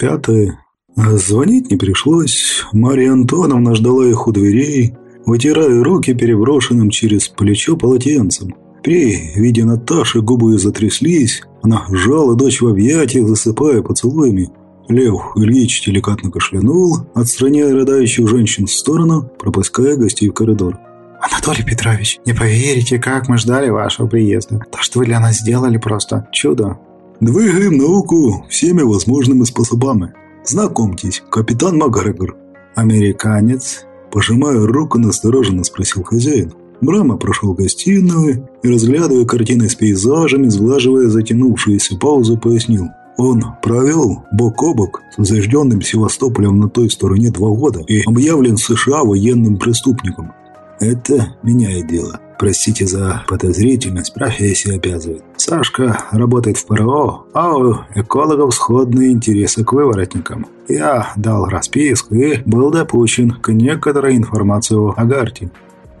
Пятое. Звонить не пришлось. Мария Антоновна ждала их у дверей, вытирая руки переброшенным через плечо полотенцем. При виде Наташи губы затряслись, она сжала дочь в объятиях, засыпая поцелуями. Лев Ильич деликатно кашлянул, отстраняя рыдающую женщин в сторону, пропуская гостей в коридор. «Анатолий Петрович, не поверите, как мы ждали вашего приезда. То, что вы для нас сделали, просто чудо». «Двигаем науку всеми возможными способами. Знакомьтесь, капитан Макгрегор». «Американец?» Пожимая руку, настороженно спросил хозяин. Брама прошел гостиную и, разглядывая картины с пейзажами, сглаживая затянувшуюся паузу, пояснил. Он провел бок о бок с зажденным Севастополем на той стороне два года и объявлен США военным преступником. Это меняет дело. Простите за подозрительность, профессия обязывает. Сашка работает в ПРО, а у экологов сходные интересы к выворотникам. Я дал расписку и был допущен к некоторой информации о Агарте.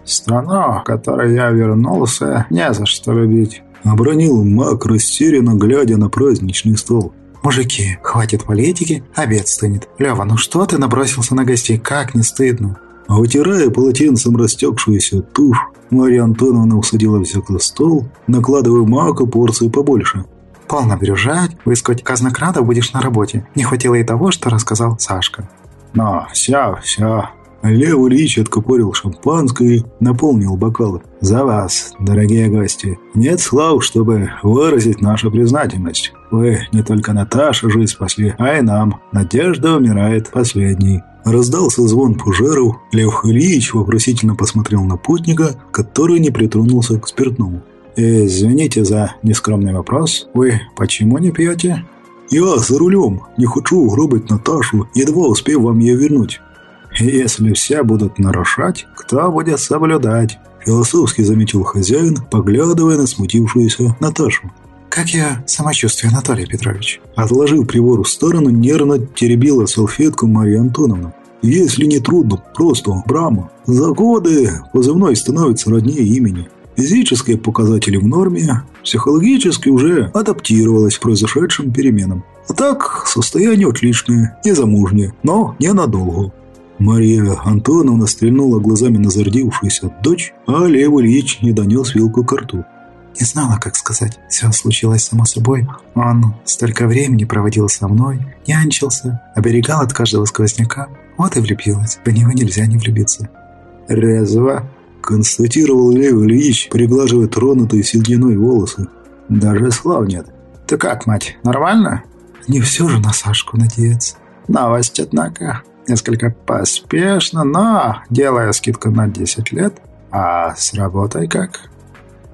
Страну, в которой я вернулся, не за что любить. Обронил маг, растерянно глядя на праздничный стол. «Мужики, хватит политики, обед стынет. Лева, ну что ты набросился на гостей, как не стыдно?» А вытирая полотенцем растекшуюся тушь, Марья Антоновна усадила всех за стол, накладывая мака порцию побольше. «Полно брюжать, выскать казнократов будешь на работе. Не хватило и того, что рассказал Сашка». «Но, все, все, Лев Ильич откупорил шампанское и наполнил бокалы. «За вас, дорогие гости! Нет слов, чтобы выразить нашу признательность. Вы не только Наташа жизнь спасли, а и нам. Надежда умирает последней». Раздался звон пужеров. Лев Ильич вопросительно посмотрел на путника, который не притронулся к спиртному. «Извините за нескромный вопрос. Вы почему не пьете?» «Я за рулем. Не хочу угробить Наташу, едва успею вам ее вернуть». «Если все будут нарушать, кто будет соблюдать?» Философски заметил хозяин, поглядывая на смутившуюся Наташу. «Как я самочувствие, Анатолий Петрович?» Отложив прибор в сторону, нервно теребила салфетку Мария Антоновна. «Если не трудно, просто Брама. За годы позывной становится роднее имени. Физические показатели в норме, психологически уже адаптировалась к произошедшим переменам. А так, состояние отличное, незамужнее, но ненадолго. Мария Антоновна стрельнула глазами на зардевшуюся дочь, а Лев Ильич не донес вилку к рту. Не знала, как сказать. Все случилось само собой. Он столько времени проводил со мной, нянчился, оберегал от каждого сквозняка. Вот и влюбилась. В него нельзя не влюбиться. «Резво», — констатировал Лев Ильич, приглаживая тронутые седлиной волосы. «Даже слав нет». «Ты как, мать, нормально?» «Не все же на Сашку надеяться». «Новость, однако». Несколько поспешно, но делая скидку на 10 лет. А с работой как?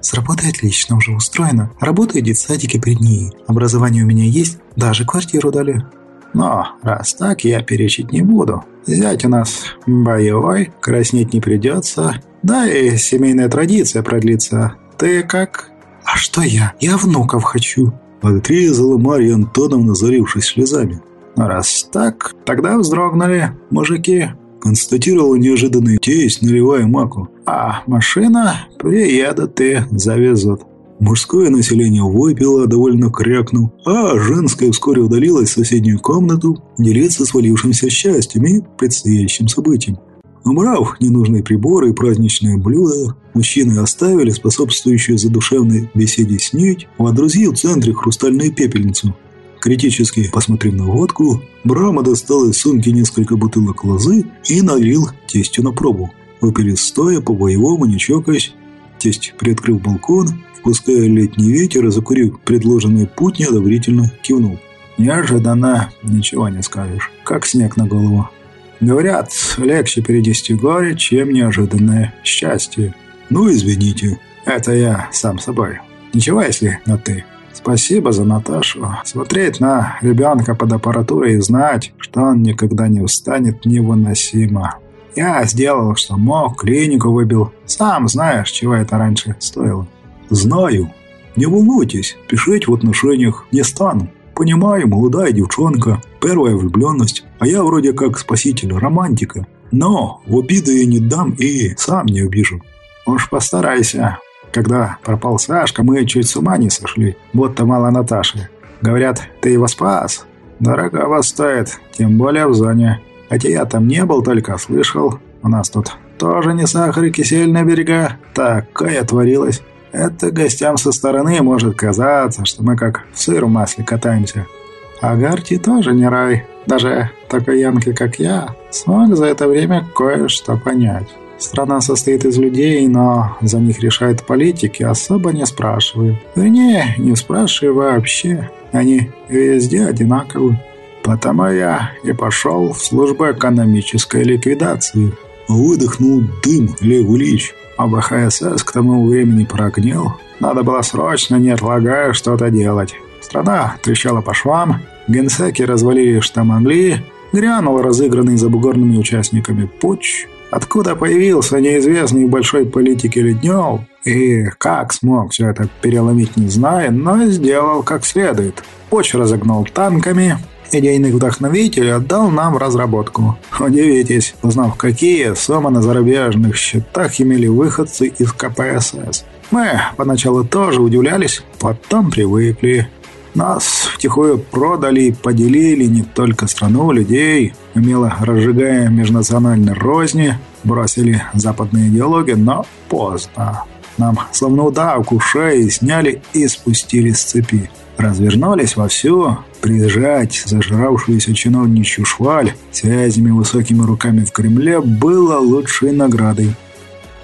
С работой отлично, уже устроено. Работаю в детсадике при ней. Образование у меня есть, даже квартиру дали. Но раз так, я перечить не буду. Зять у нас боевой, краснеть не придется. Да и семейная традиция продлится. Ты как? А что я? Я внуков хочу. Отрезала Марья Антоновна, зарившись слезами. «Раз так, тогда вздрогнули мужики», – констатировал неожиданный тесть, наливая маку. «А машина приедут и завезут». Мужское население выпило, довольно крякнув, а женское вскоре удалилось в соседнюю комнату делиться свалившимся счастьем и предстоящим событием. Убрав ненужные приборы и праздничные блюда, мужчины оставили способствующую задушевной беседе снять, водрузив в центре хрустальную пепельницу – Критически посмотрев на водку, Брама достал из сумки несколько бутылок лозы и налил тестю на пробу. Выпили стоя, по-боевому, не чокаясь. Тесть приоткрыл балкон, впуская летний ветер и закурив предложенный путь, неодобрительно кивнул. «Неожиданно, ничего не скажешь. Как снег на голову. Говорят, легче перенести горе, чем неожиданное счастье. Ну, извините. Это я сам собой. Ничего, если на «ты». Спасибо за Наташу. Смотреть на ребенка под аппаратурой и знать, что он никогда не устанет, невыносимо. Я сделал, что мог, клинику выбил. Сам знаешь, чего это раньше стоило. Знаю. Не волнуйтесь, пишите в отношениях не стану. Понимаю, молодая девчонка, первая влюбленность, а я вроде как спаситель, романтика. Но в обиды я не дам и сам не обижу. Уж постарайся. Когда пропал Сашка, мы чуть с ума не сошли. Вот-то мало Наташи. Говорят, ты его спас. Дорого стоит, тем более в зоне. Хотя я там не был, только слышал. У нас тут тоже не сахар и кисель на берега. Такое творилось. Это гостям со стороны может казаться, что мы как в сыром масле катаемся. А Гарти тоже не рай. Даже такой янки, как я, смог за это время кое-что понять. Страна состоит из людей, но за них решают политики, особо не спрашивают. Вернее, не спрашиваю вообще. Они везде одинаковы. Потому я и пошел в службу экономической ликвидации. Выдохнул дым Лев Ильич. А БХСС к тому времени прогнил. Надо было срочно, не отлагая, что-то делать. Страна трещала по швам, генсеки развалили что могли, грянул разыгранный забугорными участниками путч, откуда появился неизвестный большой политик Леднев, и как смог все это переломить, не знаю, но сделал как следует. Путч разогнал танками, идейных вдохновителей отдал нам в разработку. Удивитесь, узнав, какие суммы на зарубежных счетах имели выходцы из КПСС. Мы поначалу тоже удивлялись, потом привыкли. Нас втихую продали и поделили не только страну, людей, умело разжигая межнациональные розни, бросили западные идеологии, но поздно. Нам словно удавку шеи сняли и спустили с цепи. Развернулись вовсю, прижать зажравшуюся чиновничью шваль связями высокими руками в Кремле было лучшей наградой.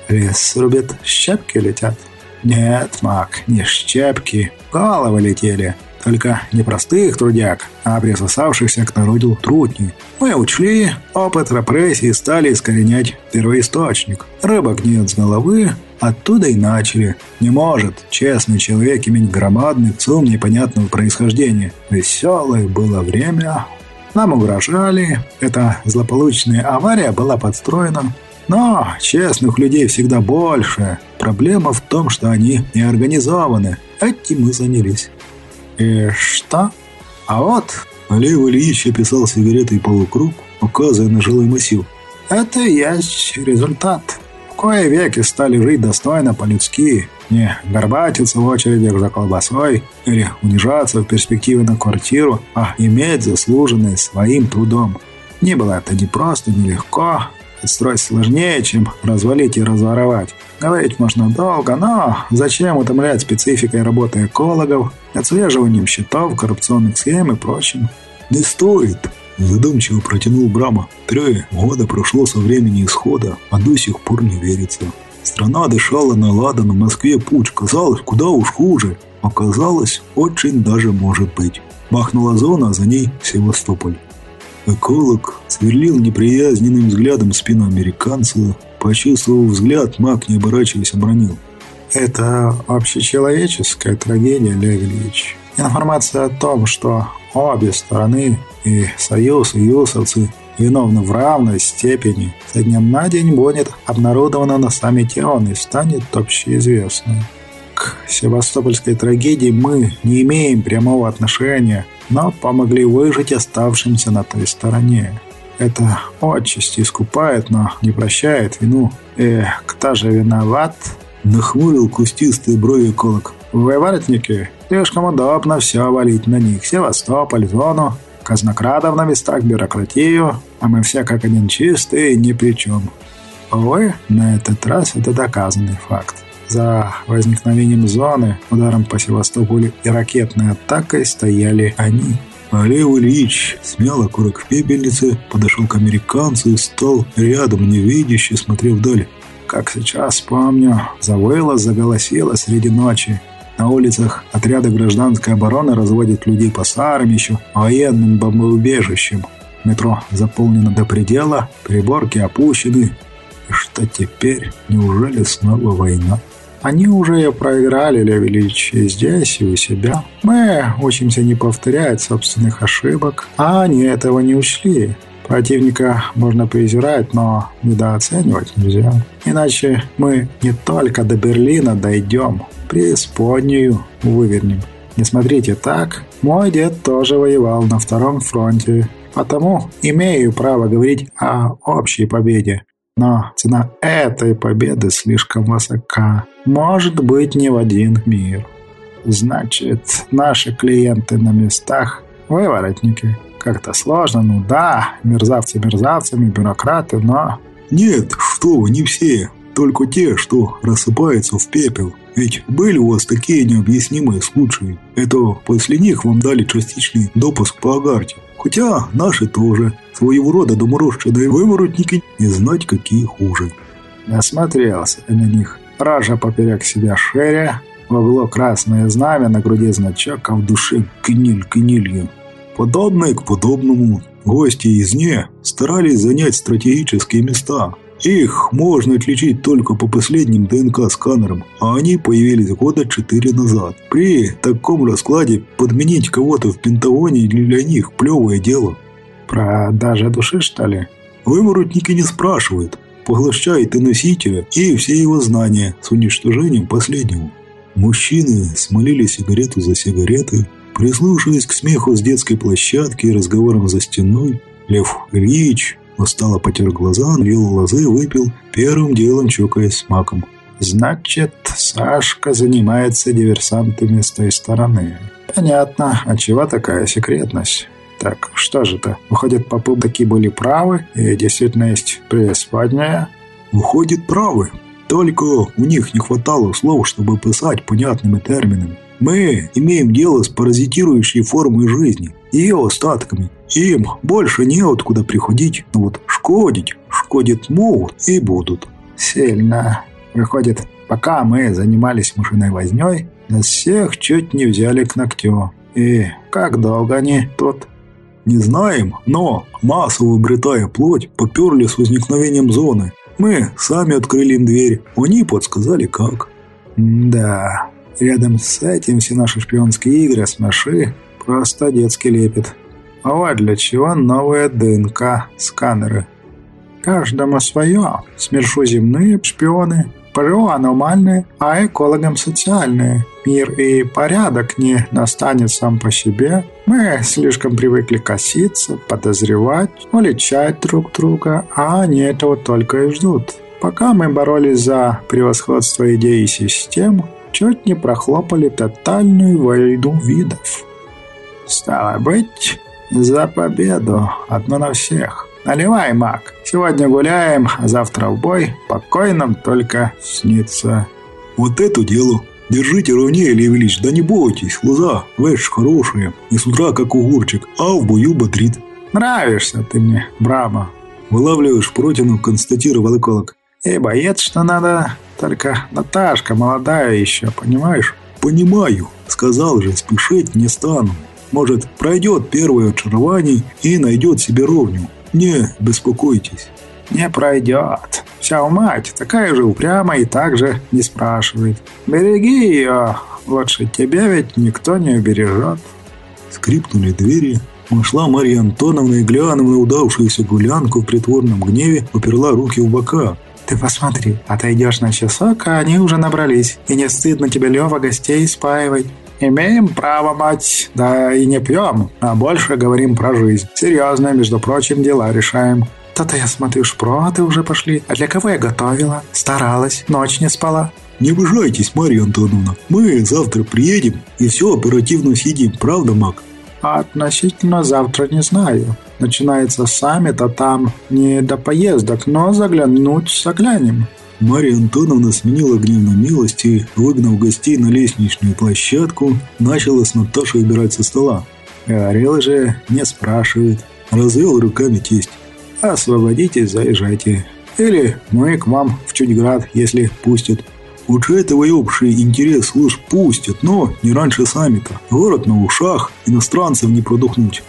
Лес рубят, щепки летят. Нет, маг, не щепки, головы летели. Только не простых трудяг, а присосавшихся к народу трутни. Мы учли, опыт репрессий стали искоренять первоисточник. Рыбок нет с головы, оттуда и начали. Не может честный человек иметь громадный цум непонятного происхождения. Веселое было время. Нам угрожали. Эта злополучная авария была подстроена. Но честных людей всегда больше. Проблема в том, что они не организованы. Этим мы занялись. «И что?» «А вот...» Олег Ильич описал сигаретой полукруг, указывая на жилой массив. «Это и есть результат. В кое веки стали жить достойно по-людски, не горбатиться в очередях за колбасой или унижаться в перспективе на квартиру, а иметь заслуженное своим трудом. Не было это ни просто, ни легко, Строить сложнее, чем развалить и разворовать. Говорить можно долго, но зачем утомлять спецификой работы экологов, отслеживанием счетов, коррупционных схем и прочим? «Не стоит!» – задумчиво протянул Брама. «Три года прошло со времени исхода, а до сих пор не верится. Страна дышала на ладан, в Москве путь. Казалось, куда уж хуже. Оказалось, очень даже может быть. Махнула зона, а за ней Севастополь. Эколог сверлил неприязненным взглядом спину американца. Почувствовав взгляд, маг, не оборачиваясь, обронил. «Это общечеловеческая трагедия, Лев Ильич. Информация о том, что обе стороны, и Союз, и Юсовцы, виновны в равной степени, со дня на день будет обнародована на саммите ООН и станет общеизвестной. Севастопольской трагедии мы не имеем прямого отношения, но помогли выжить оставшимся на той стороне. Это отчасти искупает, но не прощает вину. Эх, кто же виноват? Нахмурил кустистые брови колок. Вы, воротники, слишком удобно все валить на них. Севастополь, зону, казнокрадов на местах, бюрократию, а мы все как один чистые и ни при чем. Увы, на этот раз это доказанный факт. За возникновением зоны, ударом по Севастополю и ракетной атакой стояли они. Лев Ильич смял окурок в пепельнице, подошел к американцу и стал рядом, невидяще, смотрев вдаль. Как сейчас помню, завыло, заголосило среди ночи. На улицах отряды гражданской обороны разводят людей по старым еще военным бомбоубежищам. Метро заполнено до предела, приборки опущены. И что теперь? Неужели снова война? Они уже проиграли, Лев Ильич, и здесь, и у себя. Мы учимся не повторять собственных ошибок, а они этого не учли. Противника можно презирать, но недооценивать нельзя. Иначе мы не только до Берлина дойдем, преисподнюю вывернем. Не смотрите так, мой дед тоже воевал на втором фронте, потому имею право говорить о общей победе. Но цена этой победы слишком высока. Может быть, не в один мир. Значит, наши клиенты на местах Выворотники. Как-то сложно, ну да, мерзавцы мерзавцами, бюрократы, но... Нет, что вы, не все. Только те, что рассыпаются в пепел. Ведь были у вас такие необъяснимые случаи. Это после них вам дали частичный допуск по Агарте. Хотя наши тоже. Своего рода доморощенные выворотники не знать какие хуже. Насмотрелся на них. Ража поперек себя шере, в углу красное знамя, на груди значок, а в душе гниль гнилью. Подобное к подобному. Гости из НЕ старались занять стратегические места. Их можно отличить только по последним ДНК-сканерам, а они появились года четыре назад. При таком раскладе подменить кого-то в Пентагоне для них плевое дело. Про даже души, что ли? Выворотники не спрашивают. Поглощает и носителя, и все его знания с уничтожением последнего. Мужчины смолили сигарету за сигаретой, прислушиваясь к смеху с детской площадки и разговорам за стеной. Лев Ильич устало потер глаза, налил лозы, выпил, первым делом чокаясь с маком. «Значит, Сашка занимается диверсантами с той стороны. Понятно, а чего такая секретность?» Так, что же это? Выходит, попы такие были правы, и действительно есть преисподняя? Выходит, правы. Только у них не хватало слов, чтобы писать понятными терминами. Мы имеем дело с паразитирующей формой жизни, ее остатками. Им больше неоткуда приходить, но вот шкодить, шкодить могут и будут. Сильно. Выходит, пока мы занимались мышиной возней, нас всех чуть не взяли к ногтю. И как долго они тут? Не знаем, но, массово обретая плоть, поперли с возникновением зоны. Мы сами открыли им дверь, они подсказали как. да, рядом с этим все наши шпионские игры с Маши просто детский лепет. А для чего новые ДНК-сканеры. Каждому свое. Смершу земные шпионы, ПРО аномальные, а экологам социальные. Мир и порядок не настанет сам по себе. Мы слишком привыкли коситься, подозревать, уличать друг друга, а они этого только и ждут. Пока мы боролись за превосходство идей и систем, чуть не прохлопали тотальную войну видов. Стало быть, за победу, одно на всех. Наливай, маг. Сегодня гуляем, а завтра в бой. Покой только снится. Вот это дело. Держите ровнее, Лев Ильич, да не бойтесь. Лоза, вещь хорошая. Не с утра, как огурчик, а в бою бодрит. Нравишься ты мне, Брама. Вылавливаешь протину, констатировал эколог. И боец, что надо. Только Наташка молодая еще, понимаешь? Понимаю. Сказал же, спешить не стану. Может, пройдет первое очарование и найдет себе ровню. Не беспокойтесь. Не пройдет. Вся мать такая же упрямая и так же не спрашивает. Береги ее, лучше тебя ведь никто не убережет. Скрипнули двери. Вошла Марья Антоновна и, глянув на удавшуюся гулянку в притворном гневе, уперла руки в бока. «Ты посмотри, отойдешь на часок, а они уже набрались. И не стыдно тебе, Лева, гостей спаивать. Имеем право, мать, да и не пьем, а больше говорим про жизнь. Серьезно, между прочим, дела решаем. То-то я смотрю, шпроты уже пошли. А для кого я готовила? Старалась, ночь не спала. Не обижайтесь, Марья Антоновна. Мы завтра приедем и все оперативно съедим, правда, Мак? А относительно завтра не знаю. Начинается саммит, а там не до поездок, но заглянуть заглянем. Марья Антоновна сменила гнев на милость и, выгнав гостей на лестничную площадку, начала с Наташей убирать со стола. Говорил же, не спрашивает. Развел руками тесть. Освободитесь, заезжайте. Или мы к вам в Чудьград, если пустят. Учитывая общий интерес служб пустят, но не раньше саммита. Город на ушах, иностранцев не продохнуть.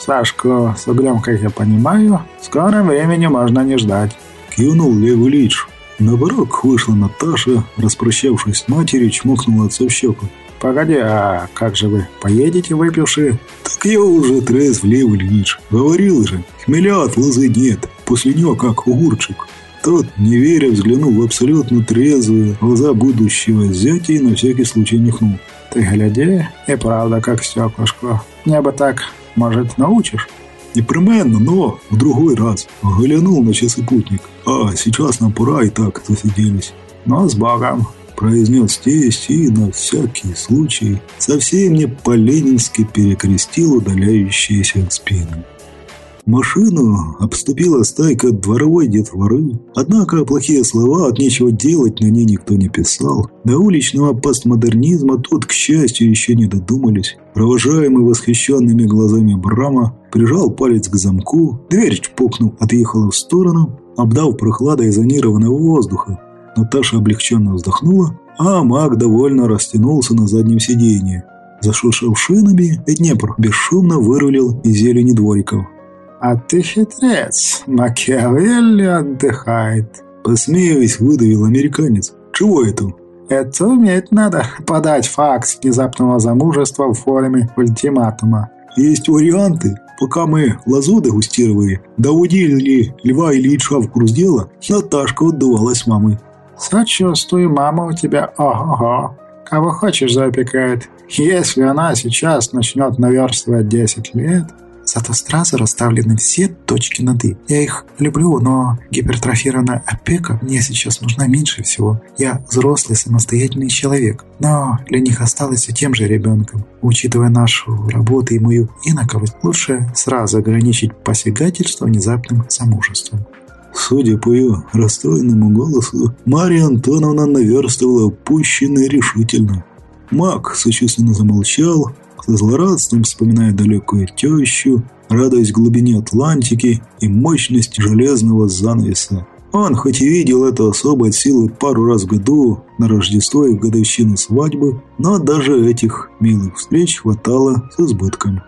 Сашку с углем, как я понимаю, в скором времени можно не ждать. Кивнул Лев Ильич. На барак вышла Наташа, распрощавшись с матерью, чмокнула отца в щеку. «Погоди, а как же вы поедете выпившие?» «Так я уже трезв, Лев Ильич. Говорил же, хмеля от лозы нет. После него как огурчик». Тот, не веря, взглянул в абсолютно трезвые глаза будущего зятя и на всякий случай нюхнул. «Ты гляди, и правда как стеклышко. Небо так, может, научишь?» Непременно, но в другой раз. Глянул на часы путник. А, сейчас нам пора и так засиделись. Ну, с Богом. произнес тесть и на всякий случай совсем не по-ленински перекрестил удаляющиеся спины. Машину обступила стайка дворовой детворы. Однако плохие слова от нечего делать на ней никто не писал. До уличного постмодернизма тут, к счастью, еще не додумались. Провожаемый восхищенными глазами Брама прижал палец к замку, дверь чпокнув, отъехала в сторону, обдав прохладой зонированного воздуха. Наташа облегченно вздохнула, а маг довольно растянулся на заднем сиденье. Зашуршав шинами, Днепр бесшумно вырулил из зелени двориков. «А ты хитрец, Макиавелли отдыхает», — посмеиваясь, выдавил американец. «Чего это?» «Это уметь надо, подать факт внезапного замужества в форме ультиматума». «Есть варианты. Пока мы лозу дегустировали, доводили Льва Ильича в курс дела, Наташка отдувалась мамой». «Сочувствую, мама у тебя ого-го. Кого хочешь запекает. Если она сейчас начнет наверстывать 10 лет, Зато сразу расставлены все точки над «и». Я их люблю, но гипертрофированная опека мне сейчас нужна меньше всего. Я взрослый, самостоятельный человек, но для них осталось все тем же ребенком. Учитывая нашу работу и мою инаковость, лучше сразу ограничить посягательство внезапным замужеством. Судя по ее расстроенному голосу, Мария Антоновна наверстывала пущенно и решительно. Мак сочувственно замолчал, со злорадством вспоминая далекую тещу, радуясь глубине Атлантики и мощности железного занавеса. Он хоть и видел эту особо от силы пару раз в году, на Рождество и в годовщину свадьбы, но даже этих милых встреч хватало с избытком.